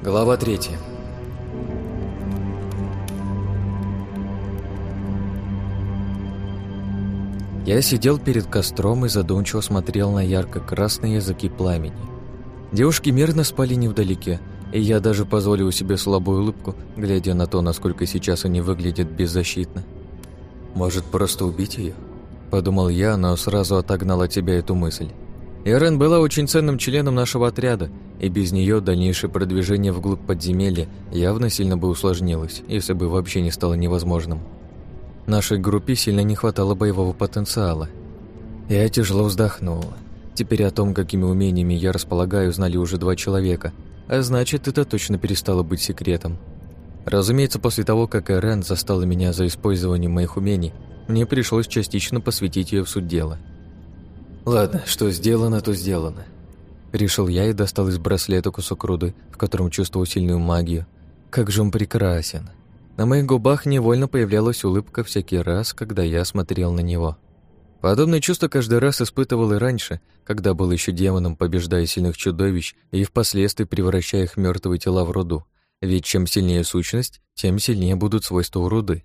Глава третья. Я сидел перед костром и задумчиво смотрел на ярко-красные языки пламени. Девушки мирно спали невдалеке, и я даже позволил себе слабую улыбку, глядя на то, насколько сейчас они выглядят беззащитно. «Может, просто убить ее? Подумал я, но сразу отогнал от себя эту мысль. Ирен была очень ценным членом нашего отряда, и без нее дальнейшее продвижение вглубь подземелья явно сильно бы усложнилось, если бы вообще не стало невозможным. Нашей группе сильно не хватало боевого потенциала. Я тяжело вздохнул. Теперь о том, какими умениями я располагаю, знали уже два человека, а значит, это точно перестало быть секретом. Разумеется, после того, как Эрен застала меня за использованием моих умений, мне пришлось частично посвятить ее в суть дела. Ладно, что сделано, то сделано. Решил я и достал из браслета кусок руды, в котором чувствовал сильную магию. Как же он прекрасен. На моих губах невольно появлялась улыбка всякий раз, когда я смотрел на него. Подобное чувство каждый раз испытывал и раньше, когда был еще демоном, побеждая сильных чудовищ и впоследствии превращая их мертвые тела в руду. Ведь чем сильнее сущность, тем сильнее будут свойства у руды.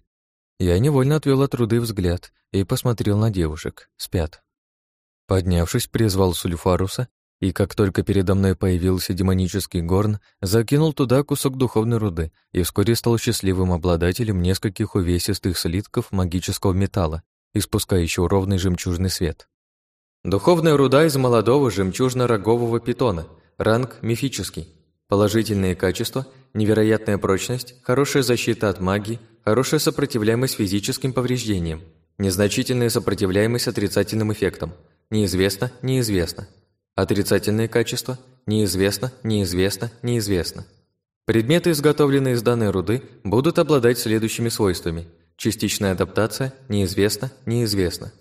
Я невольно отвел от руды взгляд и посмотрел на девушек. Спят. Поднявшись, призвал Сульфаруса, и как только передо мной появился демонический горн, закинул туда кусок духовной руды и вскоре стал счастливым обладателем нескольких увесистых слитков магического металла, испускающего ровный жемчужный свет. Духовная руда из молодого жемчужно-рогового питона, ранг мифический. Положительные качества – невероятная прочность, хорошая защита от магии, хорошая сопротивляемость физическим повреждениям, незначительная сопротивляемость отрицательным эффектам. Неизвестно, неизвестно. Отрицательные качества – неизвестно, неизвестно, неизвестно. Предметы, изготовленные из данной руды, будут обладать следующими свойствами. Частичная адаптация – неизвестно, неизвестно.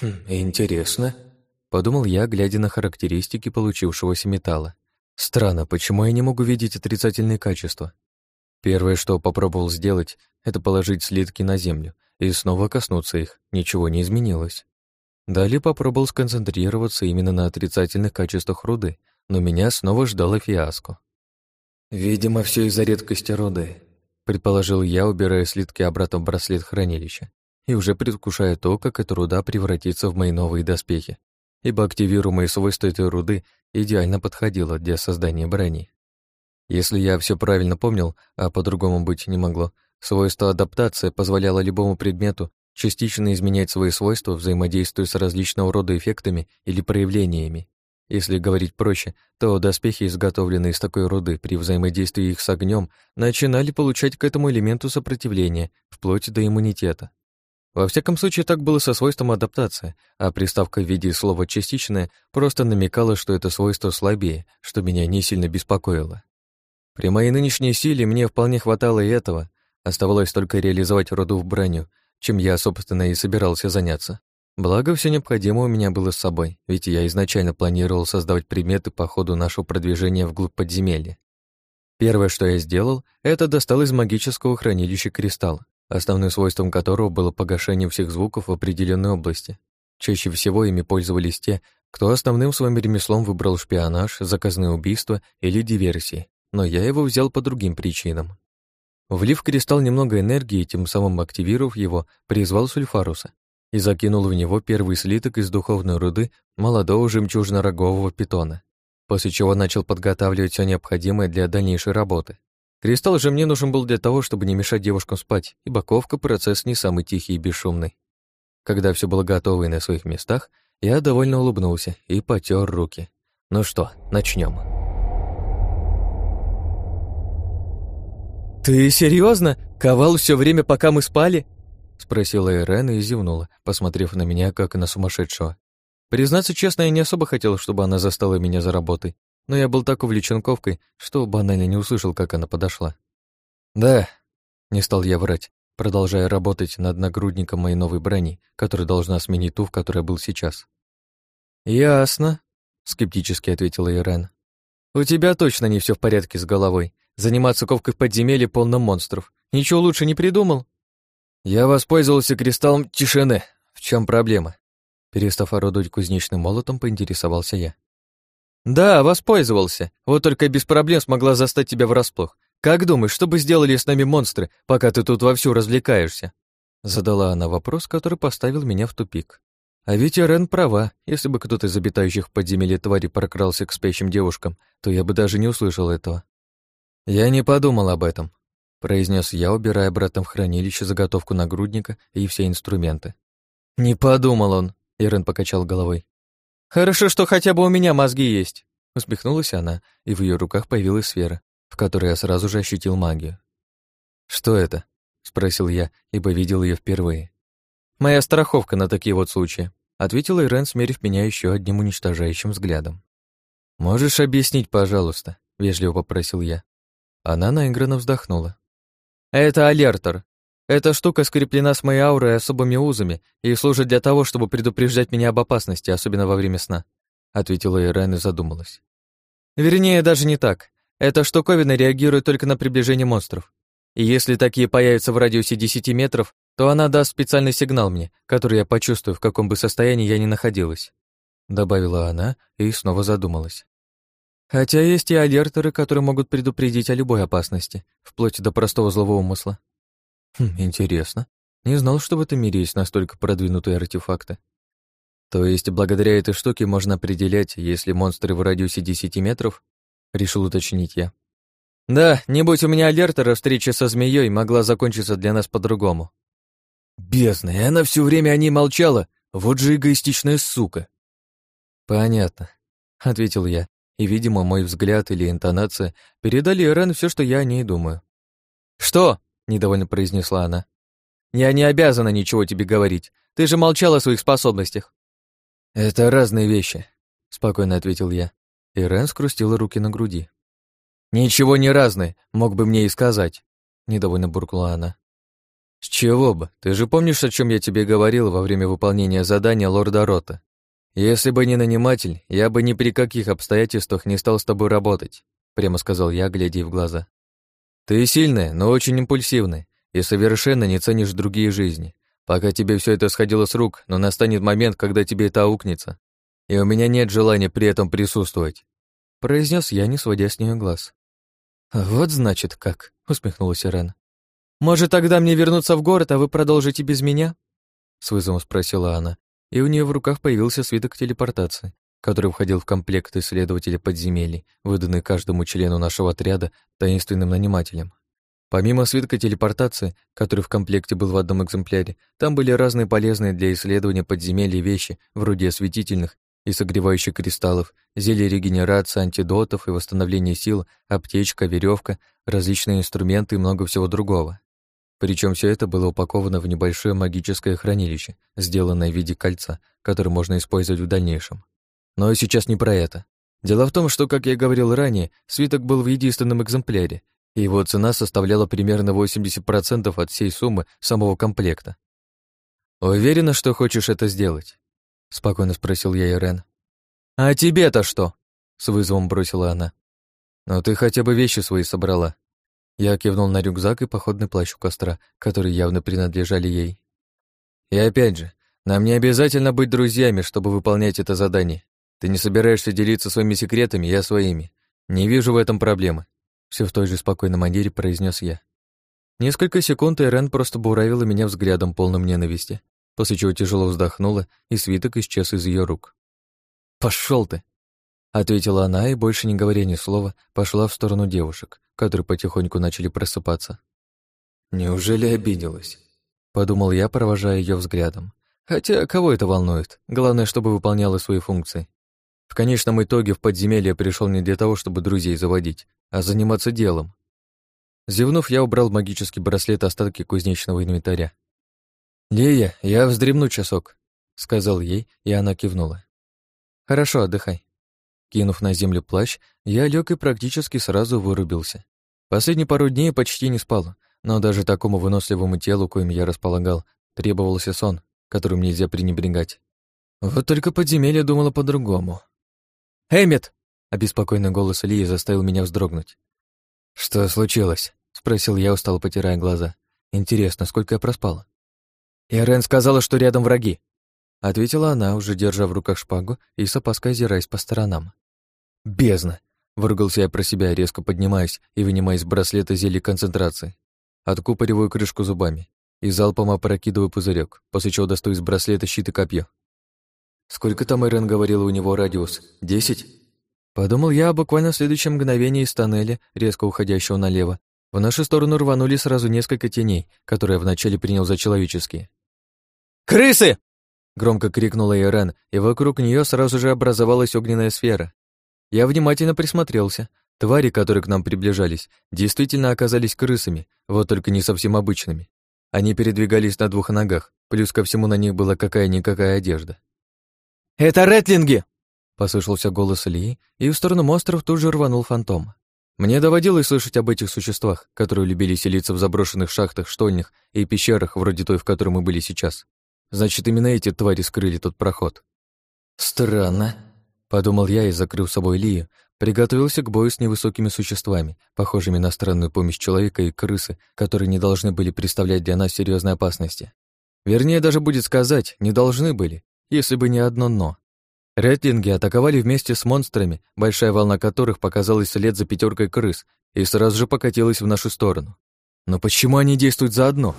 «Хм, интересно», – подумал я, глядя на характеристики получившегося металла. Странно, почему я не могу видеть отрицательные качества? Первое, что попробовал сделать, это положить слитки на землю и снова коснуться их. Ничего не изменилось. Далее попробовал сконцентрироваться именно на отрицательных качествах руды, но меня снова ждало фиаско. «Видимо, все из-за редкости руды», — предположил я, убирая слитки обратно в браслет хранилища и уже предвкушая то, как эта руда превратится в мои новые доспехи ибо активируемые свойства этой руды идеально подходило для создания брони. Если я все правильно помнил, а по-другому быть не могло, свойство адаптация позволяло любому предмету частично изменять свои свойства, взаимодействуя с различного рода эффектами или проявлениями. Если говорить проще, то доспехи, изготовленные из такой руды, при взаимодействии их с огнем, начинали получать к этому элементу сопротивление, вплоть до иммунитета. Во всяком случае, так было со свойством адаптация, а приставка в виде слова «частичное» просто намекала, что это свойство слабее, что меня не сильно беспокоило. При моей нынешней силе мне вполне хватало и этого, оставалось только реализовать роду в броню, чем я, собственно, и собирался заняться. Благо, все необходимое у меня было с собой, ведь я изначально планировал создавать предметы по ходу нашего продвижения вглубь подземелья. Первое, что я сделал, это достал из магического хранилища кристалл, основным свойством которого было погашение всех звуков в определенной области. Чаще всего ими пользовались те, кто основным своим ремеслом выбрал шпионаж, заказные убийства или диверсии, но я его взял по другим причинам. Влив в кристалл немного энергии, тем самым активировав его, призвал Сульфаруса и закинул в него первый слиток из духовной руды молодого жемчужно-рогового питона, после чего начал подготавливать все необходимое для дальнейшей работы. Кристалл же мне нужен был для того, чтобы не мешать девушкам спать, и боковка процесс не самый тихий и бесшумный. Когда все было готово и на своих местах, я довольно улыбнулся и потер руки. Ну что, начнем. «Ты серьезно? Ковал все время, пока мы спали?» Спросила Ирена и зевнула, посмотрев на меня, как на сумасшедшего. Признаться честно, я не особо хотел, чтобы она застала меня за работой, но я был так увлечен ковкой, что банально не услышал, как она подошла. «Да», — не стал я врать, продолжая работать над нагрудником моей новой брони, которая должна сменить ту, в которой был сейчас. «Ясно», — скептически ответила Ирен. «У тебя точно не все в порядке с головой. Заниматься ковкой в подземелье полно монстров. Ничего лучше не придумал?» «Я воспользовался кристаллом тишины. В чем проблема?» Перестав орудовать кузнечным молотом, поинтересовался я. «Да, воспользовался. Вот только без проблем смогла застать тебя врасплох. Как думаешь, что бы сделали с нами монстры, пока ты тут вовсю развлекаешься?» Задала она вопрос, который поставил меня в тупик. А ведь Ирен права. Если бы кто-то из обитающих в подземелье твари прокрался к спящим девушкам, то я бы даже не услышал этого. «Я не подумал об этом», — произнес я, убирая обратно в хранилище заготовку нагрудника и все инструменты. «Не подумал он», — Ирен покачал головой. «Хорошо, что хотя бы у меня мозги есть», — усмехнулась она, и в ее руках появилась сфера, в которой я сразу же ощутил магию. «Что это?» — спросил я, ибо видел ее впервые. «Моя страховка на такие вот случаи», — ответила Ирен, смерив меня еще одним уничтожающим взглядом. «Можешь объяснить, пожалуйста?» — вежливо попросил я. Она наигранно вздохнула. «Это алертор. Эта штука скреплена с моей аурой особыми узами и служит для того, чтобы предупреждать меня об опасности, особенно во время сна», — ответила Ирен и задумалась. «Вернее, даже не так. Эта штуковина реагирует только на приближение монстров. И если такие появятся в радиусе 10 метров, то она даст специальный сигнал мне, который я почувствую, в каком бы состоянии я ни находилась», — добавила она и снова задумалась. Хотя есть и алертеры, которые могут предупредить о любой опасности, вплоть до простого злого умысла. Хм, интересно. Не знал, что в этом мире есть настолько продвинутые артефакты. То есть, благодаря этой штуке можно определять, если монстры в радиусе 10 метров? Решил уточнить я. Да, не будь у меня алертера, встреча со змеей могла закончиться для нас по-другому. Бездна, и она все время о ней молчала. Вот же эгоистичная сука. Понятно, ответил я, и, видимо, мой взгляд или интонация передали Ирен все, что я о ней думаю. «Что?» — недовольно произнесла она. «Я не обязана ничего тебе говорить. Ты же молчал о своих способностях». «Это разные вещи», — спокойно ответил я. Ирен скрустила руки на груди. «Ничего не разные, мог бы мне и сказать», — недовольно буркнула она. «С чего бы? Ты же помнишь, о чем я тебе говорил во время выполнения задания лорда Рота? «Если бы не наниматель, я бы ни при каких обстоятельствах не стал с тобой работать», прямо сказал я, глядя в глаза. «Ты сильная, но очень импульсивная и совершенно не ценишь другие жизни. Пока тебе все это сходило с рук, но настанет момент, когда тебе это аукнется, и у меня нет желания при этом присутствовать», произнес я, не сводя с нее глаз. «Вот значит как», — усмехнулась Ирена. «Может, тогда мне вернуться в город, а вы продолжите без меня?» С вызовом спросила она, и у нее в руках появился свиток телепортации, который входил в комплект исследователей подземелий, выданный каждому члену нашего отряда таинственным нанимателем. Помимо свитка телепортации, который в комплекте был в одном экземпляре, там были разные полезные для исследования подземелий вещи, вроде осветительных и согревающих кристаллов, зелья регенерации, антидотов и восстановления сил, аптечка, веревка, различные инструменты и много всего другого. Причем все это было упаковано в небольшое магическое хранилище, сделанное в виде кольца, которое можно использовать в дальнейшем. Но сейчас не про это. Дело в том, что, как я говорил ранее, свиток был в единственном экземпляре, и его цена составляла примерно 80% от всей суммы самого комплекта. «Уверена, что хочешь это сделать?» — спокойно спросил я Ирен. «А тебе-то что?» — с вызовом бросила она. «Ну ты хотя бы вещи свои собрала», я кивнул на рюкзак и походный плащ у костра, которые явно принадлежали ей. И опять же, нам не обязательно быть друзьями, чтобы выполнять это задание. Ты не собираешься делиться своими секретами, я своими. Не вижу в этом проблемы. Все в той же спокойной манере произнес я. Несколько секунд Эрен просто буравила меня взглядом, полным ненависти, после чего тяжело вздохнула, и свиток исчез из ее рук. Пошел ты!» — ответила она и, больше не говоря ни слова, пошла в сторону девушек, которые потихоньку начали просыпаться. «Неужели обиделась?» — подумал я, провожая ее взглядом. Хотя кого это волнует? Главное, чтобы выполняла свои функции. В конечном итоге в подземелье пришел не для того, чтобы друзей заводить, а заниматься делом. Зевнув, я убрал магический браслет остатки кузнечного инвентаря. «Лея, я вздремну часок», — сказал ей, и она кивнула. «Хорошо, отдыхай». Кинув на землю плащ, я лег и практически сразу вырубился. Последние пару дней почти не спал, но даже такому выносливому телу, коим я располагал, требовался сон, которым нельзя пренебрегать. Вот только подземелье думало по-другому. «Эммет!» — обеспокоенный голос Ильи заставил меня вздрогнуть. «Что случилось?» — спросил я, устал потирая глаза. «Интересно, сколько я проспал?» «Ирен сказала, что рядом враги». — ответила она, уже держа в руках шпагу и с опаской озираясь по сторонам. «Бездна!» — выругался я про себя, резко поднимаясь и вынимая из браслета зелье концентрации. Откупориваю крышку зубами и залпом опрокидываю пузырек, после чего достаю из браслета щит и копье. «Сколько там Эрен говорила у него радиус? Десять?» Подумал я, буквально в следующем мгновении из тоннеля, резко уходящего налево, в нашу сторону рванули сразу несколько теней, которые я вначале принял за человеческие. «Крысы!» — громко крикнула Ирен, и вокруг нее сразу же образовалась огненная сфера. Я внимательно присмотрелся. Твари, которые к нам приближались, действительно оказались крысами, вот только не совсем обычными. Они передвигались на двух ногах, плюс ко всему на них была какая-никакая одежда. «Это ретлинги!» — послышался голос Ильи, и в сторону монстров тут же рванул фантом. Мне доводилось слышать об этих существах, которые любили селиться в заброшенных шахтах, штольнях и пещерах, вроде той, в которой мы были сейчас. Значит, именно эти твари скрыли тот проход. Странно, подумал я и, закрыл собой Лию, приготовился к бою с невысокими существами, похожими на странную помощь человека и крысы, которые не должны были представлять для нас серьезной опасности. Вернее, даже будет сказать, не должны были, если бы не одно «но». Ретлинги атаковали вместе с монстрами, большая волна которых показалась след за пятеркой крыс и сразу же покатилась в нашу сторону. Но почему они действуют заодно?